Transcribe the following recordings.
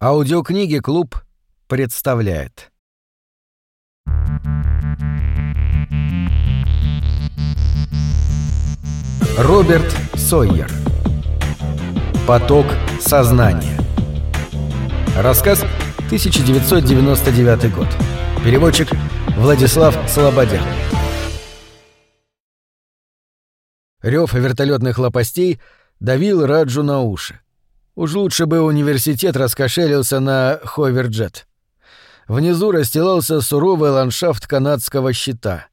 Аудиокниги «Клуб» представляет. Роберт Сойер. Поток сознания. Рассказ 1999 год. Переводчик Владислав Слободян. Рев вертолетных лопастей давил Раджу на уши. Уж лучше бы университет раскошелился на Ховерджет. Внизу расстилался суровый ландшафт канадского щита.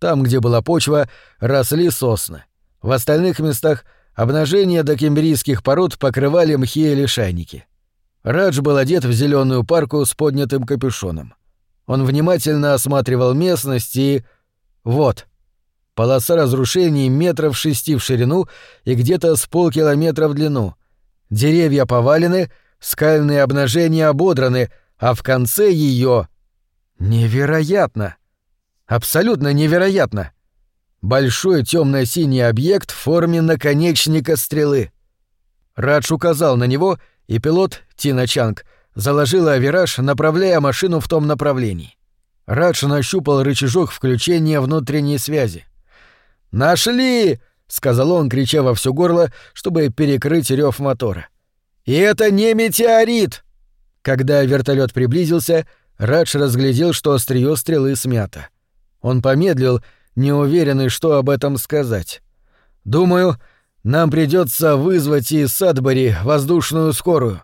Там, где была почва, росли сосны. В остальных местах обнажение докембрийских пород покрывали мхи и лишайники. Радж был одет в зеленую парку с поднятым капюшоном. Он внимательно осматривал местность и... Вот. Полоса разрушений метров шести в ширину и где-то с полкилометра в длину. Деревья повалены, скальные обнажения ободраны, а в конце ее Невероятно! Абсолютно невероятно! Большой темно-синий объект в форме наконечника стрелы. Радж указал на него, и пилот, Тина Чанг, заложила вираж, направляя машину в том направлении. Радж нащупал рычажок включения внутренней связи. «Нашли!» — сказал он, крича во все горло, чтобы перекрыть рев мотора. «И это не метеорит!» Когда вертолет приблизился, Радж разглядел, что острие стрелы смято. Он помедлил, неуверенный, что об этом сказать. «Думаю, нам придется вызвать из Садбери воздушную скорую».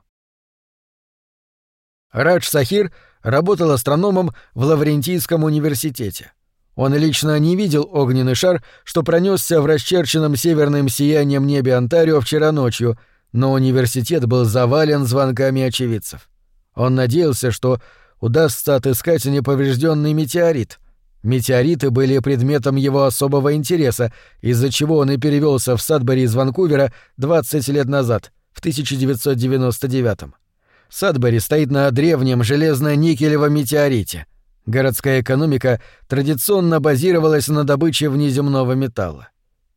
Радж Сахир работал астрономом в Лаврентийском университете. Он лично не видел огненный шар, что пронесся в расчерченном северным сиянием небе Онтарио вчера ночью, но университет был завален звонками очевидцев. Он надеялся, что удастся отыскать неповрежденный метеорит. Метеориты были предметом его особого интереса, из-за чего он и перевелся в Садбери из Ванкувера 20 лет назад, в 1999 -м. Садбери стоит на древнем железно-никелевом метеорите. Городская экономика традиционно базировалась на добыче внеземного металла.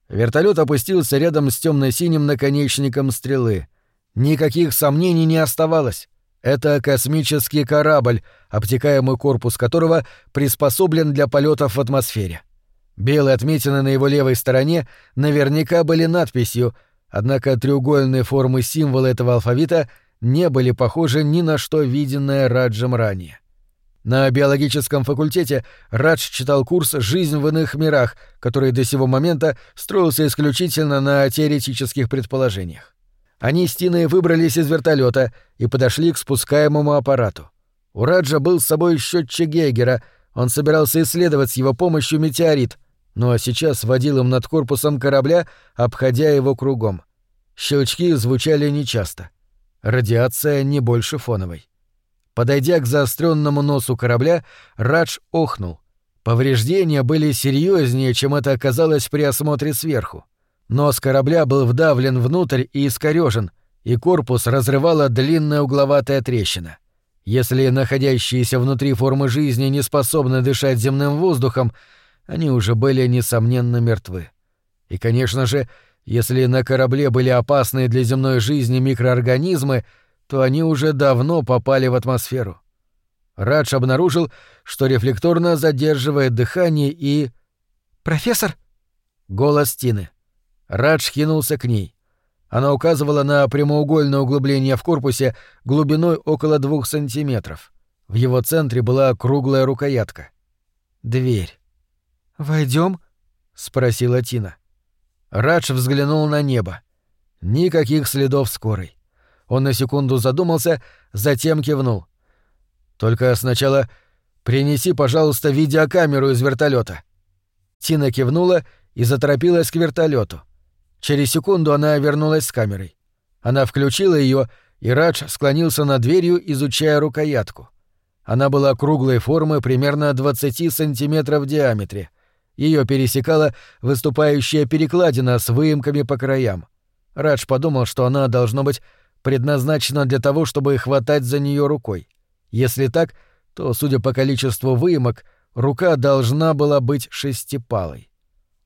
Вертолет опустился рядом с темно-синим наконечником стрелы. Никаких сомнений не оставалось. Это космический корабль, обтекаемый корпус которого приспособлен для полетов в атмосфере. Белые отметины на его левой стороне наверняка были надписью, однако треугольные формы символа этого алфавита не были похожи ни на что виденное Раджем ранее. На биологическом факультете Радж читал курс «Жизнь в иных мирах», который до сего момента строился исключительно на теоретических предположениях. Они с Тиной выбрались из вертолета и подошли к спускаемому аппарату. У Раджа был с собой счетчик Гейгера, он собирался исследовать с его помощью метеорит, но сейчас водил им над корпусом корабля, обходя его кругом. Щелчки звучали нечасто. Радиация не больше фоновой. Подойдя к заостренному носу корабля, Радж охнул. Повреждения были серьезнее, чем это оказалось при осмотре сверху. Нос корабля был вдавлен внутрь и искорежен, и корпус разрывала длинная угловатая трещина. Если находящиеся внутри формы жизни не способны дышать земным воздухом, они уже были, несомненно, мертвы. И, конечно же, если на корабле были опасные для земной жизни микроорганизмы, то они уже давно попали в атмосферу. Радж обнаружил, что рефлекторно задерживает дыхание и... «Профессор!» Голос Тины. Радж кинулся к ней. Она указывала на прямоугольное углубление в корпусе глубиной около двух сантиметров. В его центре была круглая рукоятка. Дверь. Войдем? спросила Тина. Радж взглянул на небо. Никаких следов скорой. Он на секунду задумался, затем кивнул. Только сначала принеси, пожалуйста, видеокамеру из вертолета. Тина кивнула и заторопилась к вертолету. Через секунду она вернулась с камерой. Она включила ее, и Радж склонился над дверью, изучая рукоятку. Она была круглой формы, примерно 20 сантиметров в диаметре. Ее пересекала выступающая перекладина с выемками по краям. Радж подумал, что она, должно быть, предназначена для того, чтобы хватать за нее рукой. Если так, то, судя по количеству выемок, рука должна была быть шестипалой.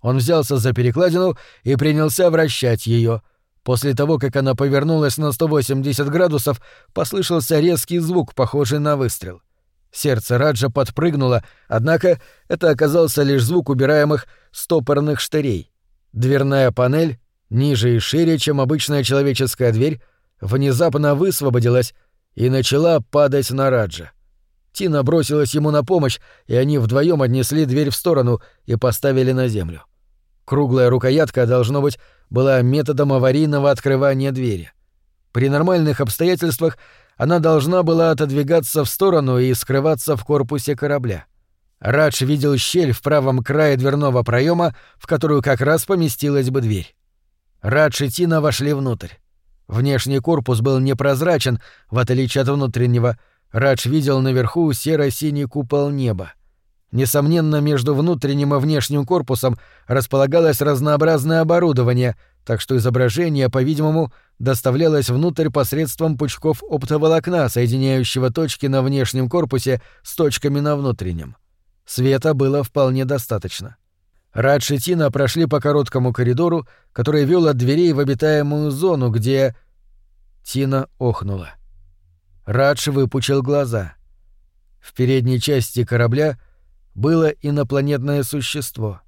Он взялся за перекладину и принялся вращать ее. После того, как она повернулась на 180 градусов, послышался резкий звук, похожий на выстрел. Сердце Раджа подпрыгнуло, однако это оказался лишь звук убираемых стопорных штырей. Дверная панель, ниже и шире, чем обычная человеческая дверь, внезапно высвободилась и начала падать на Раджа. Тина бросилась ему на помощь, и они вдвоем отнесли дверь в сторону и поставили на землю. Круглая рукоятка, должно быть, была методом аварийного открывания двери. При нормальных обстоятельствах она должна была отодвигаться в сторону и скрываться в корпусе корабля. Радж видел щель в правом крае дверного проема, в которую как раз поместилась бы дверь. Радж и Тина вошли внутрь. Внешний корпус был непрозрачен, в отличие от внутреннего. Радж видел наверху серо-синий купол неба. Несомненно, между внутренним и внешним корпусом располагалось разнообразное оборудование, так что изображение, по-видимому, доставлялось внутрь посредством пучков оптоволокна, соединяющего точки на внешнем корпусе с точками на внутреннем. Света было вполне достаточно. Радж и Тина прошли по короткому коридору, который вел от дверей в обитаемую зону, где... Тина охнула. Радж выпучил глаза. В передней части корабля — было инопланетное существо.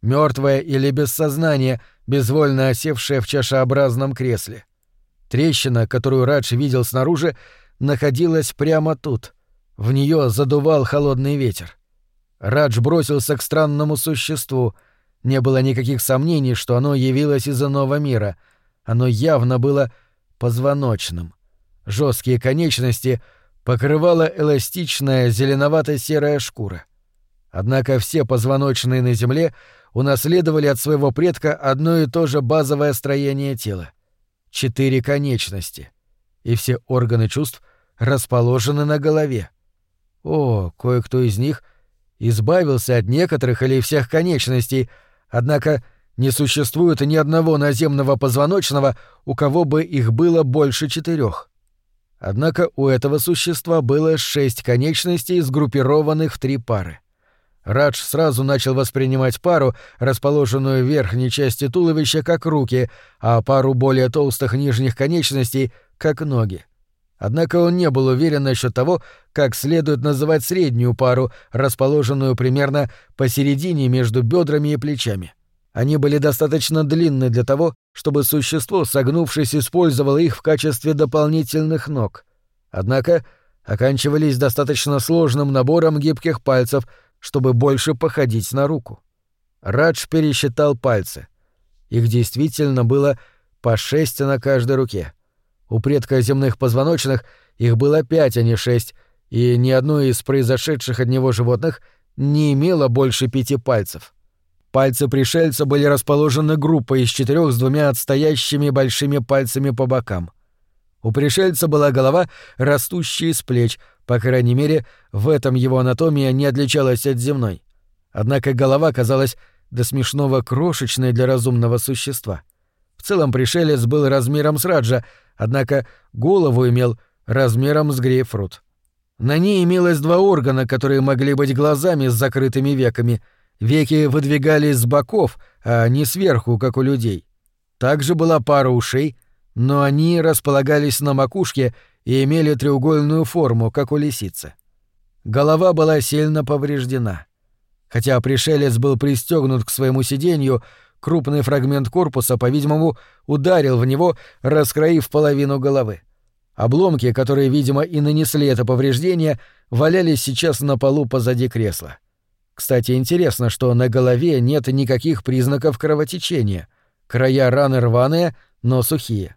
Мертвое или без сознания, безвольно осевшее в чашеобразном кресле. Трещина, которую Радж видел снаружи, находилась прямо тут. В нее задувал холодный ветер. Радж бросился к странному существу. Не было никаких сомнений, что оно явилось из иного мира. Оно явно было позвоночным. Жесткие конечности покрывала эластичная зеленовато-серая шкура. Однако все позвоночные на Земле унаследовали от своего предка одно и то же базовое строение тела — четыре конечности, и все органы чувств расположены на голове. О, кое-кто из них избавился от некоторых или всех конечностей, однако не существует ни одного наземного позвоночного, у кого бы их было больше четырех. Однако у этого существа было шесть конечностей, сгруппированных в три пары. Радж сразу начал воспринимать пару, расположенную в верхней части туловища, как руки, а пару более толстых нижних конечностей — как ноги. Однако он не был уверен насчет того, как следует называть среднюю пару, расположенную примерно посередине между бедрами и плечами. Они были достаточно длинны для того, чтобы существо, согнувшись, использовало их в качестве дополнительных ног. Однако оканчивались достаточно сложным набором гибких пальцев — чтобы больше походить на руку. Радж пересчитал пальцы. Их действительно было по шесть на каждой руке. У предка земных позвоночных их было пять, а не шесть, и ни одно из произошедших от него животных не имело больше пяти пальцев. Пальцы пришельца были расположены группой из четырех с двумя отстоящими большими пальцами по бокам. У пришельца была голова, растущая из плеч, по крайней мере, в этом его анатомия не отличалась от земной. Однако голова казалась до смешного крошечной для разумного существа. В целом пришелец был размером с Раджа, однако голову имел размером с грейпфрут. На ней имелось два органа, которые могли быть глазами с закрытыми веками. Веки выдвигались с боков, а не сверху, как у людей. Также была пара ушей, но они располагались на макушке и имели треугольную форму, как у лисицы. Голова была сильно повреждена. Хотя пришелец был пристегнут к своему сиденью, крупный фрагмент корпуса, по-видимому, ударил в него, раскроив половину головы. Обломки, которые, видимо, и нанесли это повреждение, валялись сейчас на полу позади кресла. Кстати, интересно, что на голове нет никаких признаков кровотечения. Края раны рваные, но сухие.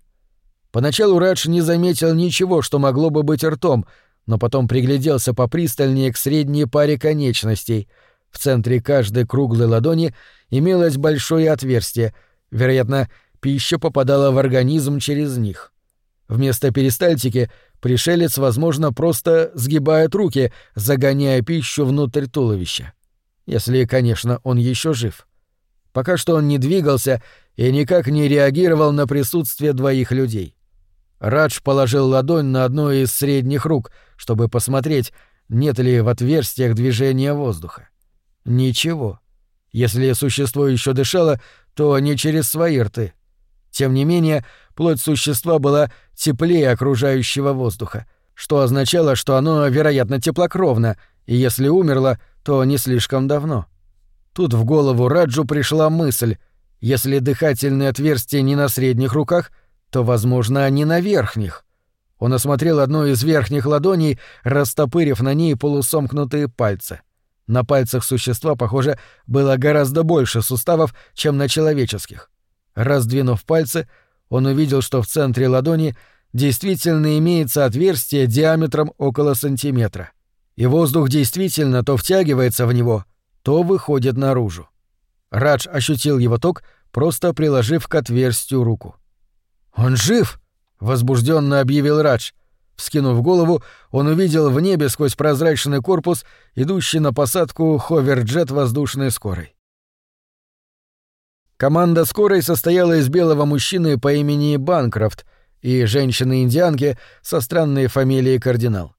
Поначалу Радж не заметил ничего, что могло бы быть ртом, но потом пригляделся попристальнее к средней паре конечностей. В центре каждой круглой ладони имелось большое отверстие, вероятно, пища попадала в организм через них. Вместо перистальтики пришелец, возможно, просто сгибает руки, загоняя пищу внутрь туловища. Если, конечно, он еще жив. Пока что он не двигался и никак не реагировал на присутствие двоих людей. Радж положил ладонь на одну из средних рук, чтобы посмотреть, нет ли в отверстиях движения воздуха. Ничего. Если существо еще дышало, то не через свои рты. Тем не менее, плоть существа была теплее окружающего воздуха, что означало, что оно, вероятно, теплокровно, и если умерло, то не слишком давно. Тут в голову Раджу пришла мысль, если дыхательные отверстия не на средних руках, то, возможно, они на верхних. Он осмотрел одну из верхних ладоней, растопырив на ней полусомкнутые пальцы. На пальцах существа, похоже, было гораздо больше суставов, чем на человеческих. Раздвинув пальцы, он увидел, что в центре ладони действительно имеется отверстие диаметром около сантиметра. И воздух действительно то втягивается в него, то выходит наружу. Радж ощутил его ток, просто приложив к отверстию руку. «Он жив!» — возбужденно объявил Радж. Вскинув голову, он увидел в небе сквозь прозрачный корпус идущий на посадку ховерджет воздушной скорой. Команда скорой состояла из белого мужчины по имени Банкрофт и женщины-индианки со странной фамилией Кардинал.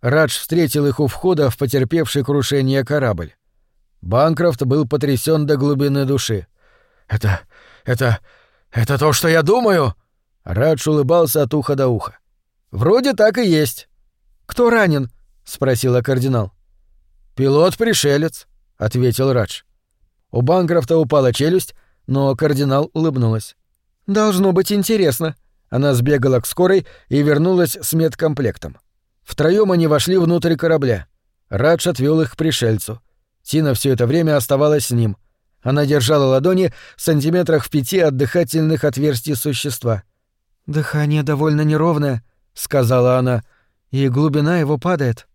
Радж встретил их у входа в потерпевший крушение корабль. Банкрофт был потрясен до глубины души. «Это... это... это то, что я думаю?» Радж улыбался от уха до уха. «Вроде так и есть». «Кто ранен?» — спросила кардинал. «Пилот-пришелец», — ответил Радж. У Банкрофта упала челюсть, но кардинал улыбнулась. «Должно быть интересно». Она сбегала к скорой и вернулась с медкомплектом. Втроем они вошли внутрь корабля. Радж отвел их к пришельцу. Тина все это время оставалась с ним. Она держала ладони в сантиметрах в пяти от дыхательных отверстий существа. «Дыхание довольно неровное», — сказала она, — «и глубина его падает».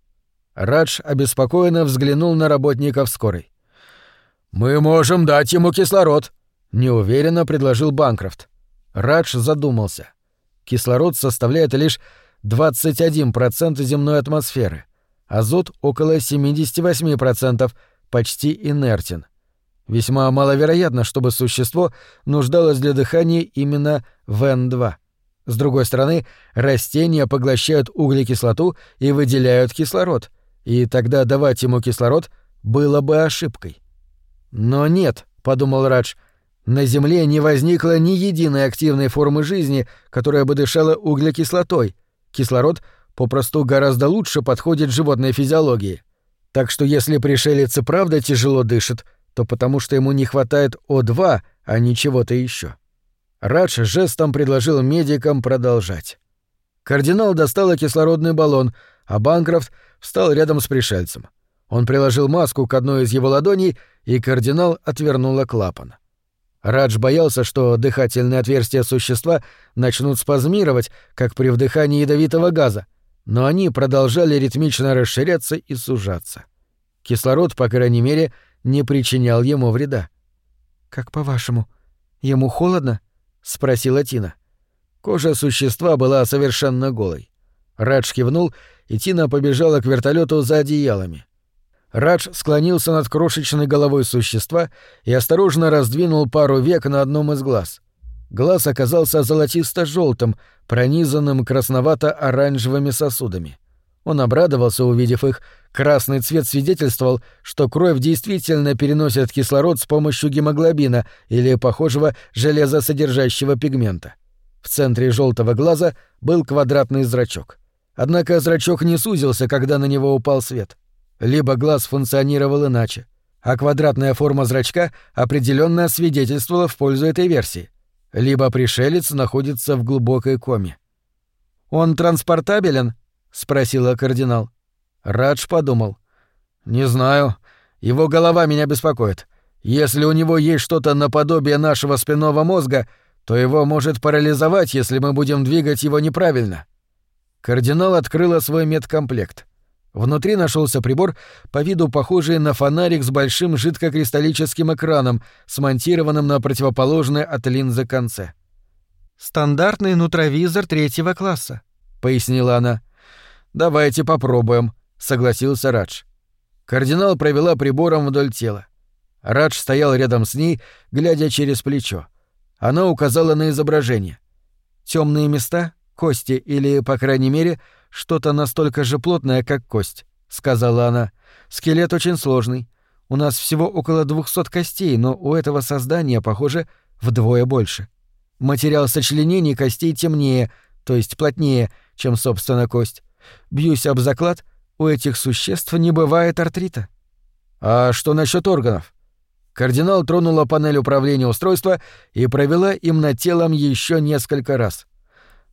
Радж обеспокоенно взглянул на работников скорой. «Мы можем дать ему кислород», неуверенно предложил Банкрофт. Радж задумался. Кислород составляет лишь 21% земной атмосферы, азот около 78%, почти инертен. Весьма маловероятно, чтобы существо нуждалось для дыхания именно в N2. С другой стороны, растения поглощают углекислоту и выделяют кислород, и тогда давать ему кислород было бы ошибкой. Но нет, подумал Радж, на Земле не возникло ни единой активной формы жизни, которая бы дышала углекислотой. Кислород попросту гораздо лучше подходит животной физиологии. Так что если пришелец и правда тяжело дышит, то потому что ему не хватает О2, а не чего-то еще. Радж жестом предложил медикам продолжать. Кардинал достал кислородный баллон, а Банкрофт встал рядом с пришельцем. Он приложил маску к одной из его ладоней, и кардинал отвернула клапан. Радж боялся, что дыхательные отверстия существа начнут спазмировать, как при вдыхании ядовитого газа, но они продолжали ритмично расширяться и сужаться. Кислород, по крайней мере, не причинял ему вреда. «Как по-вашему, ему холодно?» — спросила Тина. Кожа существа была совершенно голой. Радж кивнул, и Тина побежала к вертолету за одеялами. Радж склонился над крошечной головой существа и осторожно раздвинул пару век на одном из глаз. Глаз оказался золотисто желтым пронизанным красновато-оранжевыми сосудами. Он обрадовался, увидев их. Красный цвет свидетельствовал, что кровь действительно переносит кислород с помощью гемоглобина или похожего железосодержащего пигмента. В центре желтого глаза был квадратный зрачок. Однако зрачок не сузился, когда на него упал свет. Либо глаз функционировал иначе, а квадратная форма зрачка определенно свидетельствовала в пользу этой версии, либо пришелец находится в глубокой коме. «Он транспортабелен?» — спросила кардинал. Радж подумал. «Не знаю. Его голова меня беспокоит. Если у него есть что-то наподобие нашего спинного мозга, то его может парализовать, если мы будем двигать его неправильно». Кардинал открыла свой медкомплект. Внутри нашелся прибор, по виду похожий на фонарик с большим жидкокристаллическим экраном, смонтированным на противоположной от линзы конце. «Стандартный нутровизор третьего класса», — пояснила она. «Давайте попробуем», — согласился Радж. Кардинал провела прибором вдоль тела. Радж стоял рядом с ней, глядя через плечо. Она указала на изображение. Темные места, кости или, по крайней мере, — что-то настолько же плотное, как кость», — сказала она. «Скелет очень сложный. У нас всего около двухсот костей, но у этого создания, похоже, вдвое больше». Материал сочленений костей темнее, то есть плотнее, чем, собственно, кость. Бьюсь об заклад, у этих существ не бывает артрита. А что насчет органов? Кардинал тронула панель управления устройства и провела им над телом еще несколько раз.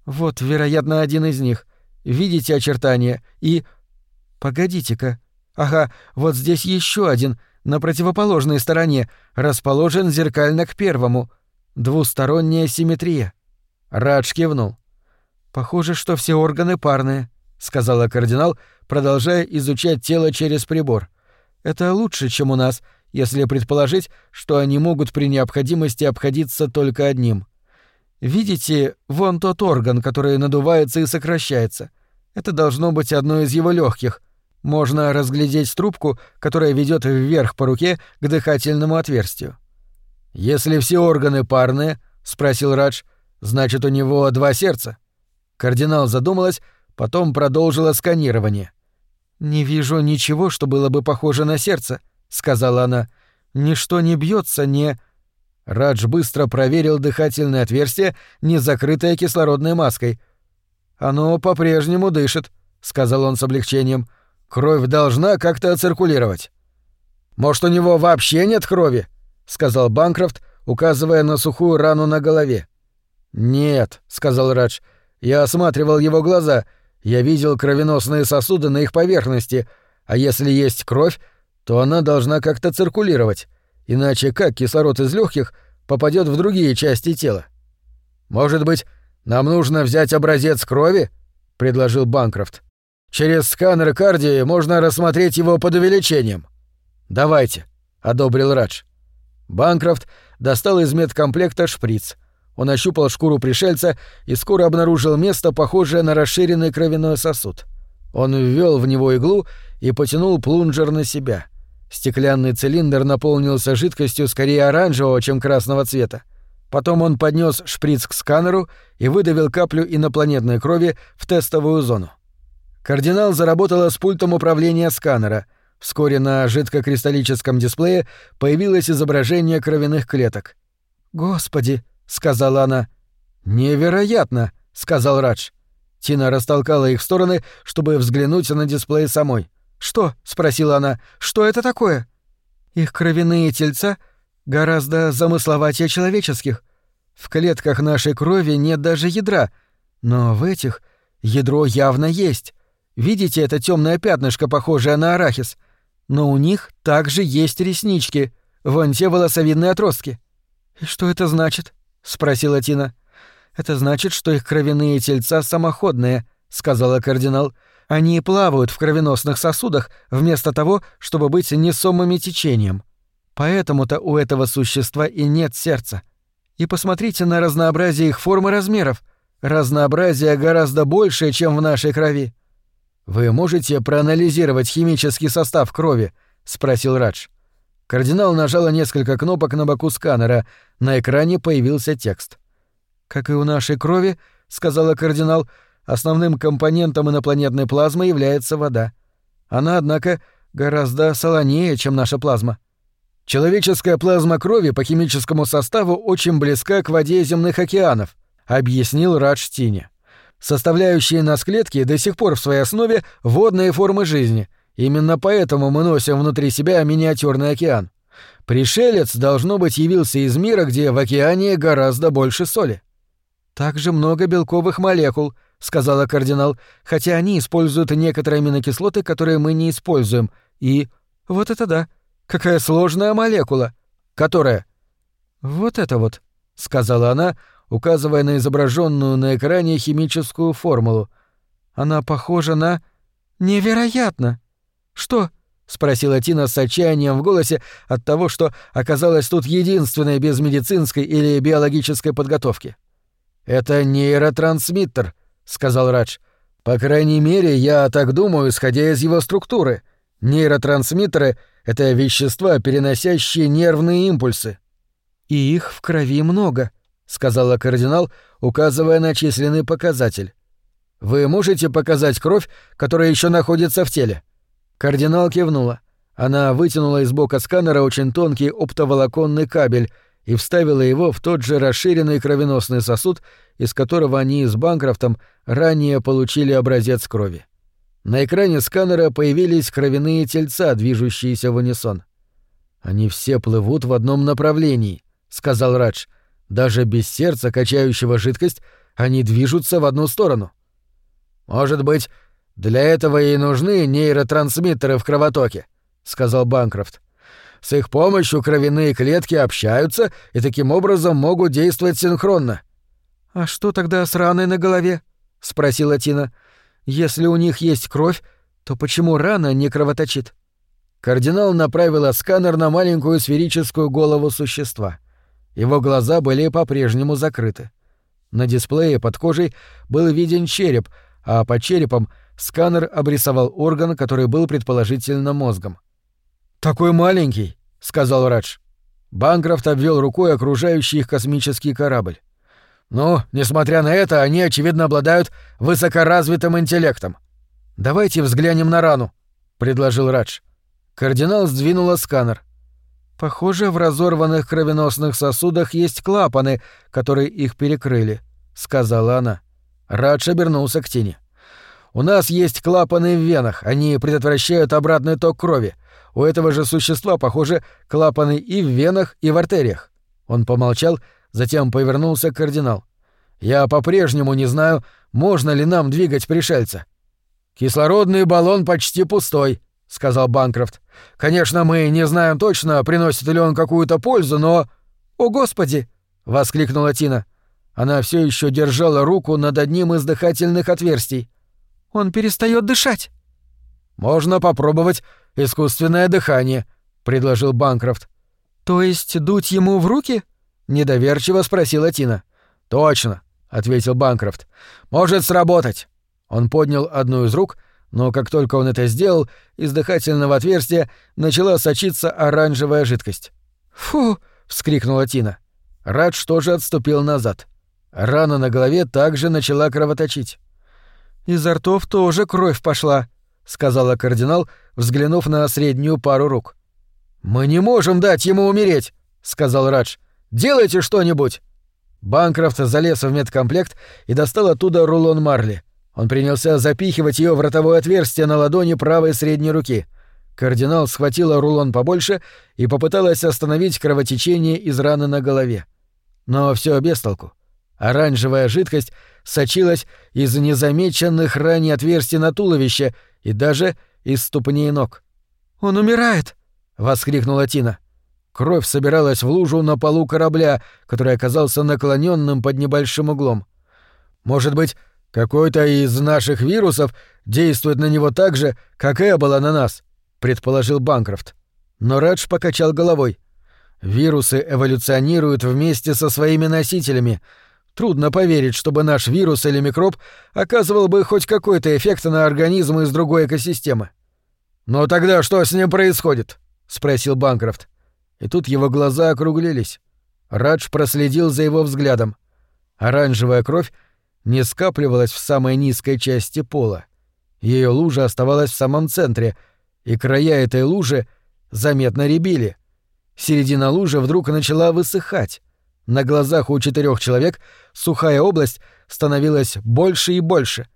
Вот, вероятно, один из них. Видите очертания? И... Погодите-ка. Ага, вот здесь еще один, на противоположной стороне, расположен зеркально к первому. Двусторонняя симметрия. Радж кивнул. Похоже, что все органы парные, сказала кардинал, продолжая изучать тело через прибор. Это лучше, чем у нас, если предположить, что они могут при необходимости обходиться только одним. Видите, вон тот орган, который надувается и сокращается. Это должно быть одно из его легких. Можно разглядеть трубку, которая ведет вверх по руке к дыхательному отверстию. Если все органы парные, спросил Радж, значит у него два сердца. Кардинал задумалась, потом продолжила сканирование. Не вижу ничего, что было бы похоже на сердце, сказала она. Ничто не бьется, не Радж быстро проверил дыхательное отверстие, не закрытое кислородной маской. «Оно по-прежнему дышит», — сказал он с облегчением. «Кровь должна как-то циркулировать». «Может, у него вообще нет крови?» — сказал Банкрофт, указывая на сухую рану на голове. «Нет», — сказал Радж. «Я осматривал его глаза. Я видел кровеносные сосуды на их поверхности. А если есть кровь, то она должна как-то циркулировать. Иначе как кислород из легких попадет в другие части тела? Может быть, нам нужно взять образец крови? предложил Банкрофт. Через сканер кардии можно рассмотреть его под увеличением. Давайте, одобрил Радж. Банкрофт достал из медкомплекта шприц. Он ощупал шкуру пришельца и скоро обнаружил место, похожее на расширенный кровяной сосуд. Он ввел в него иглу и потянул плунжер на себя. Стеклянный цилиндр наполнился жидкостью скорее оранжевого, чем красного цвета. Потом он поднес шприц к сканеру и выдавил каплю инопланетной крови в тестовую зону. Кардинал заработала с пультом управления сканера. Вскоре на жидкокристаллическом дисплее появилось изображение кровяных клеток. «Господи!» — сказала она. «Невероятно!» — сказал Радж. Тина растолкала их в стороны, чтобы взглянуть на дисплей самой. «Что?» — спросила она. «Что это такое?» «Их кровяные тельца гораздо замысловатее человеческих. В клетках нашей крови нет даже ядра, но в этих ядро явно есть. Видите это темное пятнышко, похожее на арахис? Но у них также есть реснички, вон те волосовидные отростки». «И что это значит?» — спросила Тина. «Это значит, что их кровяные тельца самоходные», — сказала кардинал. Они плавают в кровеносных сосудах вместо того, чтобы быть несомыми течением. Поэтому-то у этого существа и нет сердца. И посмотрите на разнообразие их форм и размеров. Разнообразие гораздо большее, чем в нашей крови. Вы можете проанализировать химический состав крови? спросил Радж. Кардинал нажала несколько кнопок на боку сканера. На экране появился текст. Как и у нашей крови, сказала кардинал, основным компонентом инопланетной плазмы является вода. Она, однако, гораздо солонее, чем наша плазма. Человеческая плазма крови по химическому составу очень близка к воде земных океанов, объяснил Радж Тини. Составляющие нас клетки до сих пор в своей основе водные формы жизни. Именно поэтому мы носим внутри себя миниатюрный океан. Пришелец, должно быть, явился из мира, где в океане гораздо больше соли. Также много белковых молекул, сказала кардинал, хотя они используют некоторые аминокислоты, которые мы не используем. И вот это да. Какая сложная молекула. Которая? Вот это вот, сказала она, указывая на изображенную на экране химическую формулу. Она похожа на невероятно. Что? спросила Тина с отчаянием в голосе от того, что оказалась тут единственной без медицинской или биологической подготовки. Это нейротрансмиттер, — сказал Радж. «По крайней мере, я так думаю, исходя из его структуры. Нейротрансмиттеры — это вещества, переносящие нервные импульсы». «И их в крови много», — сказала кардинал, указывая на численный показатель. «Вы можете показать кровь, которая еще находится в теле?» Кардинал кивнула. Она вытянула из бока сканера очень тонкий оптоволоконный кабель и вставила его в тот же расширенный кровеносный сосуд, из которого они с Банкрофтом ранее получили образец крови. На экране сканера появились кровяные тельца, движущиеся в унисон. «Они все плывут в одном направлении», — сказал Радж. «Даже без сердца, качающего жидкость, они движутся в одну сторону». «Может быть, для этого и нужны нейротрансмиттеры в кровотоке», — сказал Банкрофт. «С их помощью кровяные клетки общаются и таким образом могут действовать синхронно». «А что тогда с раной на голове?» — спросила Тина. Если у них есть кровь, то почему рана не кровоточит? Кардинал направила сканер на маленькую сферическую голову существа. Его глаза были по-прежнему закрыты. На дисплее под кожей был виден череп, а под черепом сканер обрисовал орган, который был предположительно мозгом. «Такой маленький», — сказал Радж. Банкрофт обвел рукой окружающий их космический корабль. Ну, несмотря на это, они, очевидно, обладают высокоразвитым интеллектом. Давайте взглянем на рану, предложил Радж. Кардинал сдвинула сканер. Похоже, в разорванных кровеносных сосудах есть клапаны, которые их перекрыли, сказала она. Радж обернулся к Тине. У нас есть клапаны в венах, они предотвращают обратный ток крови. У этого же существа, похоже, клапаны и в венах, и в артериях. Он помолчал, Затем повернулся к кардинал. «Я по-прежнему не знаю, можно ли нам двигать пришельца». «Кислородный баллон почти пустой», — сказал Банкрофт. «Конечно, мы не знаем точно, приносит ли он какую-то пользу, но...» «О, Господи!» — воскликнула Тина. Она все еще держала руку над одним из дыхательных отверстий. «Он перестает дышать!» «Можно попробовать искусственное дыхание», — предложил Банкрофт. «То есть дуть ему в руки?» Недоверчиво спросила Тина. Точно, ответил Банкрофт. Может сработать. Он поднял одну из рук, но как только он это сделал, из дыхательного отверстия начала сочиться оранжевая жидкость. «Фу!» — вскрикнула Тина. Радж тоже отступил назад. Рана на голове также начала кровоточить. «Изо ртов тоже кровь пошла», — сказала кардинал, взглянув на среднюю пару рук. «Мы не можем дать ему умереть», — сказал Радж. Делайте что-нибудь!» Банкрофт залез в медкомплект и достал оттуда рулон марли. Он принялся запихивать ее в ротовое отверстие на ладони правой средней руки. Кардинал схватила рулон побольше и попыталась остановить кровотечение из раны на голове. Но все без толку. Оранжевая жидкость сочилась из незамеченных ранее отверстий на туловище и даже из ступней ног. «Он умирает!» — воскликнула Тина. Кровь собиралась в лужу на полу корабля, который оказался наклоненным под небольшим углом. Может быть, какой-то из наших вирусов действует на него так же, как Эбола на нас, предположил Банкрофт. Но Радж покачал головой. Вирусы эволюционируют вместе со своими носителями. Трудно поверить, чтобы наш вирус или микроб оказывал бы хоть какой-то эффект на организм из другой экосистемы. «Но тогда что с ним происходит?» — спросил Банкрофт. И тут его глаза округлились. Радж проследил за его взглядом. Оранжевая кровь не скапливалась в самой низкой части пола. Ее лужа оставалась в самом центре, и края этой лужи заметно рябили. Середина лужи вдруг начала высыхать. На глазах у четырех человек сухая область становилась больше и больше.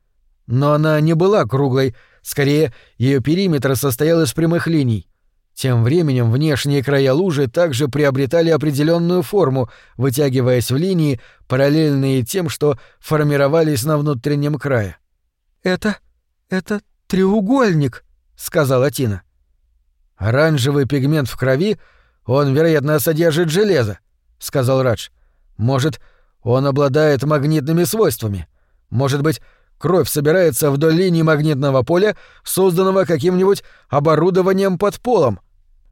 Но она не была круглой, скорее, ее периметр состоял из прямых линий. Тем временем внешние края лужи также приобретали определенную форму, вытягиваясь в линии, параллельные тем, что формировались на внутреннем крае. «Это... это треугольник», — сказала Тина. «Оранжевый пигмент в крови, он, вероятно, содержит железо», — сказал Радж. «Может, он обладает магнитными свойствами. Может быть, Кровь собирается вдоль линии магнитного поля, созданного каким-нибудь оборудованием под полом.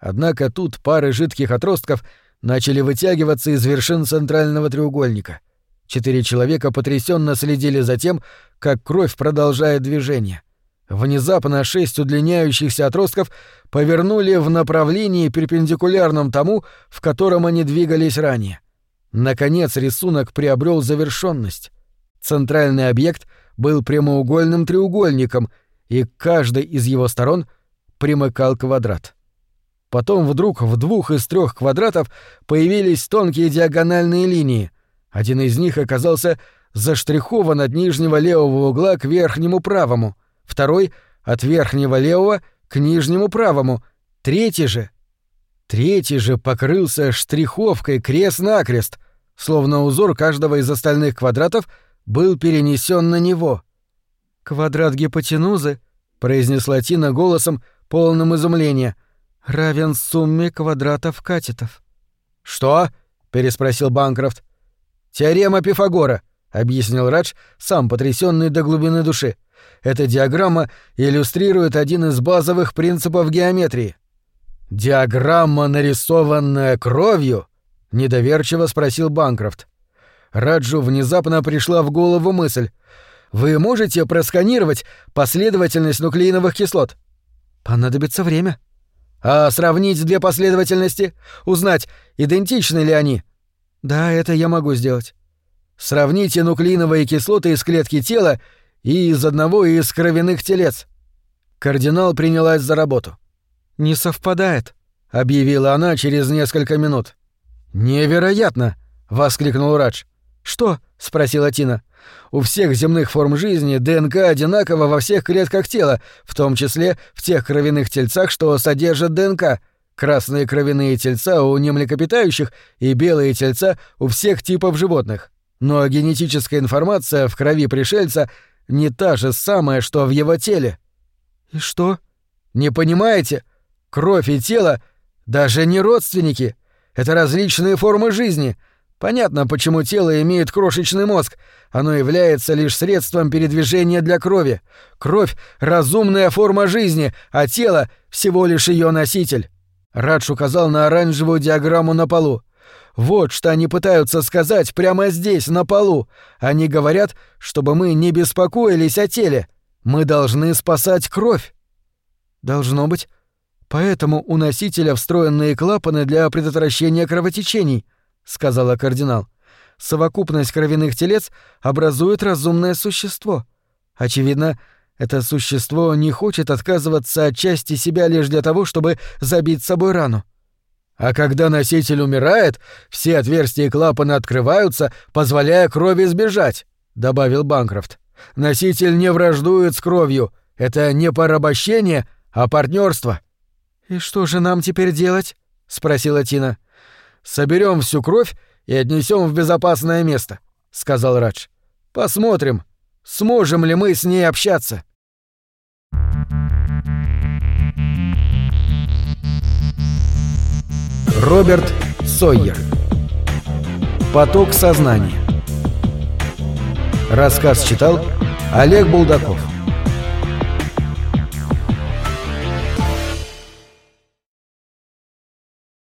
Однако тут пары жидких отростков начали вытягиваться из вершин центрального треугольника. Четыре человека потрясенно следили за тем, как кровь продолжает движение. Внезапно шесть удлиняющихся отростков повернули в направлении, перпендикулярном тому, в котором они двигались ранее. Наконец рисунок приобрел завершенность. Центральный объект был прямоугольным треугольником, и каждой из его сторон примыкал квадрат. Потом вдруг в двух из трех квадратов появились тонкие диагональные линии. Один из них оказался заштрихован от нижнего левого угла к верхнему правому, второй — от верхнего левого к нижнему правому, третий же... Третий же покрылся штриховкой крест-накрест, словно узор каждого из остальных квадратов был перенесен на него. «Квадрат гипотенузы», — произнесла Тина голосом, полным изумления, — «равен сумме квадратов катетов». «Что?» — переспросил Банкрофт. «Теорема Пифагора», — объяснил Радж, сам потрясенный до глубины души. «Эта диаграмма иллюстрирует один из базовых принципов геометрии». «Диаграмма, нарисованная кровью?» — недоверчиво спросил Банкрофт. Раджу внезапно пришла в голову мысль. «Вы можете просканировать последовательность нуклеиновых кислот?» «Понадобится время». «А сравнить две последовательности? Узнать, идентичны ли они?» «Да, это я могу сделать». «Сравните нуклеиновые кислоты из клетки тела и из одного из кровяных телец». Кардинал принялась за работу. «Не совпадает», — объявила она через несколько минут. «Невероятно!» — воскликнул Радж. «Что?» — спросила Тина. «У всех земных форм жизни ДНК одинакова во всех клетках тела, в том числе в тех кровяных тельцах, что содержат ДНК. Красные кровяные тельца у немлекопитающих и белые тельца у всех типов животных. Но генетическая информация в крови пришельца не та же самая, что в его теле». «И что?» «Не понимаете? Кровь и тело даже не родственники. Это различные формы жизни — Понятно, почему тело имеет крошечный мозг. Оно является лишь средством передвижения для крови. Кровь — разумная форма жизни, а тело — всего лишь ее носитель. Радж указал на оранжевую диаграмму на полу. Вот что они пытаются сказать прямо здесь, на полу. Они говорят, чтобы мы не беспокоились о теле. Мы должны спасать кровь. Должно быть. Поэтому у носителя встроенные клапаны для предотвращения кровотечений —— сказала кардинал. «Совокупность кровяных телец образует разумное существо. Очевидно, это существо не хочет отказываться от части себя лишь для того, чтобы забить собой рану. А когда носитель умирает, все отверстия клапана открываются, позволяя крови сбежать», — добавил Банкрофт. «Носитель не враждует с кровью. Это не порабощение, а партнерство. «И что же нам теперь делать?» — спросила Тина. Соберем всю кровь и отнесем в безопасное место, сказал Радж. Посмотрим, сможем ли мы с ней общаться. Роберт Сойер. Поток сознания. Рассказ читал Олег Булдаков.